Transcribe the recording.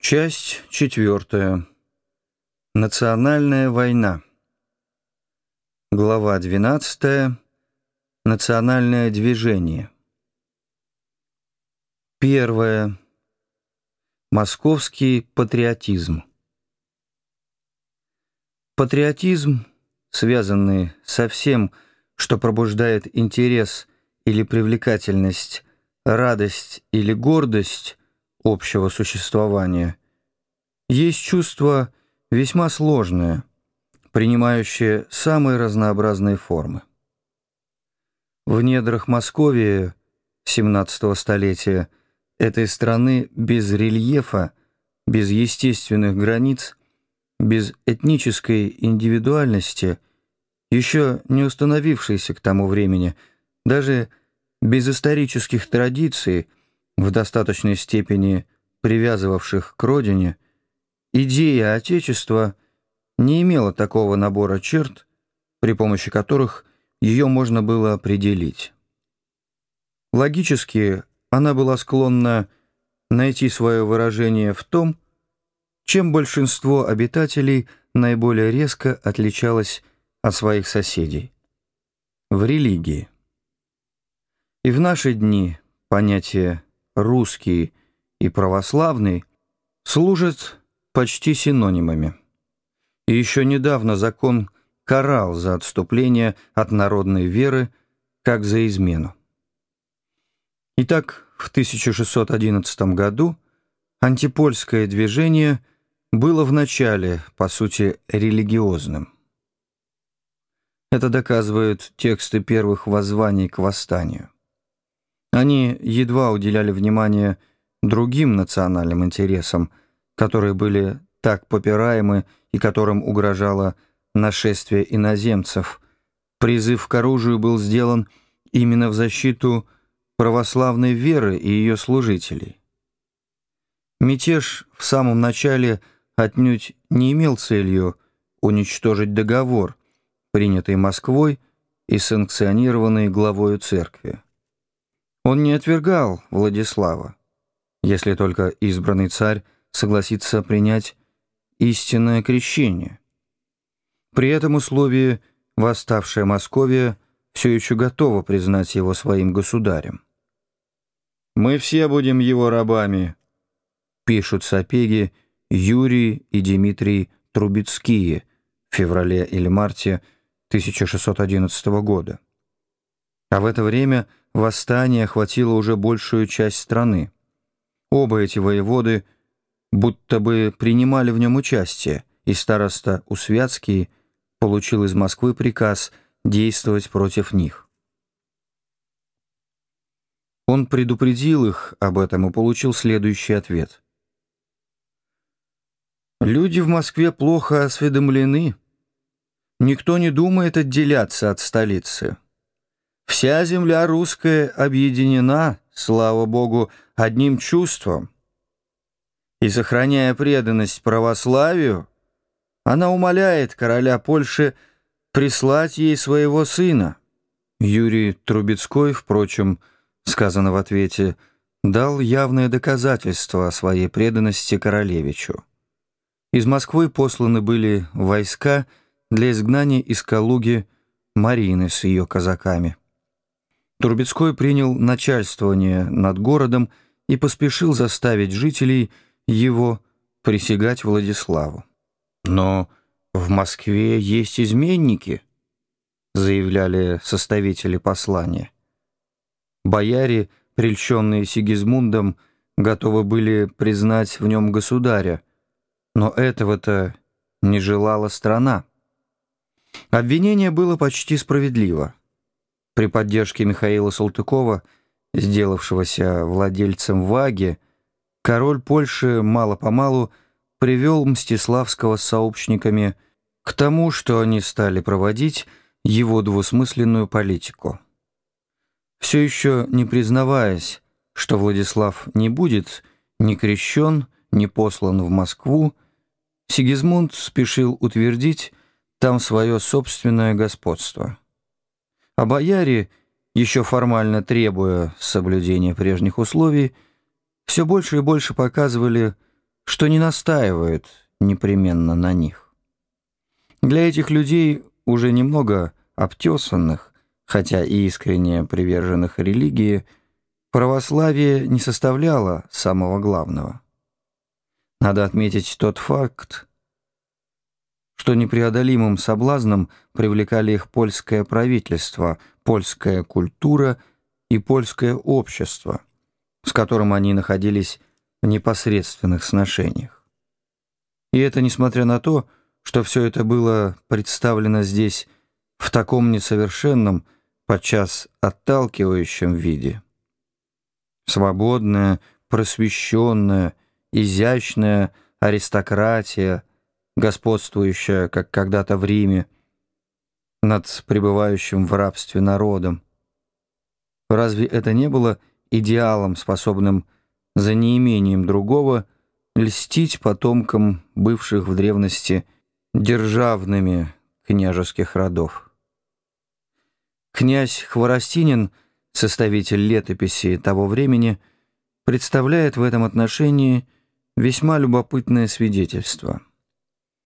Часть четвертая. Национальная война. Глава двенадцатая. Национальное движение. Первое. Московский патриотизм. Патриотизм, связанный со всем, что пробуждает интерес или привлекательность, радость или гордость, общего существования, есть чувство весьма сложное, принимающее самые разнообразные формы. В недрах Московии XVII столетия этой страны без рельефа, без естественных границ, без этнической индивидуальности, еще не установившейся к тому времени, даже без исторических традиций – в достаточной степени привязывавших к родине, идея Отечества не имела такого набора черт, при помощи которых ее можно было определить. Логически она была склонна найти свое выражение в том, чем большинство обитателей наиболее резко отличалось от своих соседей – в религии. И в наши дни понятие русский и православный служат почти синонимами. И еще недавно закон карал за отступление от народной веры, как за измену. Итак, в 1611 году антипольское движение было вначале, по сути, религиозным. Это доказывают тексты первых воззваний к восстанию. Они едва уделяли внимание другим национальным интересам, которые были так попираемы и которым угрожало нашествие иноземцев. Призыв к оружию был сделан именно в защиту православной веры и ее служителей. Мятеж в самом начале отнюдь не имел целью уничтожить договор, принятый Москвой и санкционированный главою церкви. Он не отвергал Владислава, если только избранный царь согласится принять истинное крещение. При этом условии восставшая Московия все еще готова признать его своим государем. «Мы все будем его рабами», — пишут сапеги Юрий и Дмитрий Трубецкие в феврале или марте 1611 года. А в это время восстание охватило уже большую часть страны. Оба эти воеводы будто бы принимали в нем участие, и староста Усвятский получил из Москвы приказ действовать против них. Он предупредил их об этом и получил следующий ответ. «Люди в Москве плохо осведомлены. Никто не думает отделяться от столицы». Вся земля русская объединена, слава Богу, одним чувством. И, сохраняя преданность православию, она умоляет короля Польши прислать ей своего сына. Юрий Трубецкой, впрочем, сказано в ответе, дал явное доказательство о своей преданности королевичу. Из Москвы посланы были войска для изгнания из Калуги Марины с ее казаками. Трубецкой принял начальствование над городом и поспешил заставить жителей его присягать Владиславу. «Но в Москве есть изменники», — заявляли составители послания. Бояре, прельщенные Сигизмундом, готовы были признать в нем государя, но этого-то не желала страна. Обвинение было почти справедливо. При поддержке Михаила Салтыкова, сделавшегося владельцем Ваги, король Польши мало-помалу привел Мстиславского с сообщниками к тому, что они стали проводить его двусмысленную политику. Все еще не признаваясь, что Владислав не будет ни крещен, ни послан в Москву, Сигизмунд спешил утвердить там свое собственное господство. А бояре, еще формально требуя соблюдения прежних условий, все больше и больше показывали, что не настаивает непременно на них. Для этих людей, уже немного обтесанных, хотя и искренне приверженных религии, православие не составляло самого главного. Надо отметить тот факт, что непреодолимым соблазном привлекали их польское правительство, польская культура и польское общество, с которым они находились в непосредственных сношениях. И это несмотря на то, что все это было представлено здесь в таком несовершенном, подчас отталкивающем виде. Свободная, просвещенная, изящная аристократия, господствующая, как когда-то в Риме, над пребывающим в рабстве народом. Разве это не было идеалом, способным за неимением другого льстить потомкам бывших в древности державными княжеских родов? Князь Хворостинин, составитель летописи того времени, представляет в этом отношении весьма любопытное свидетельство –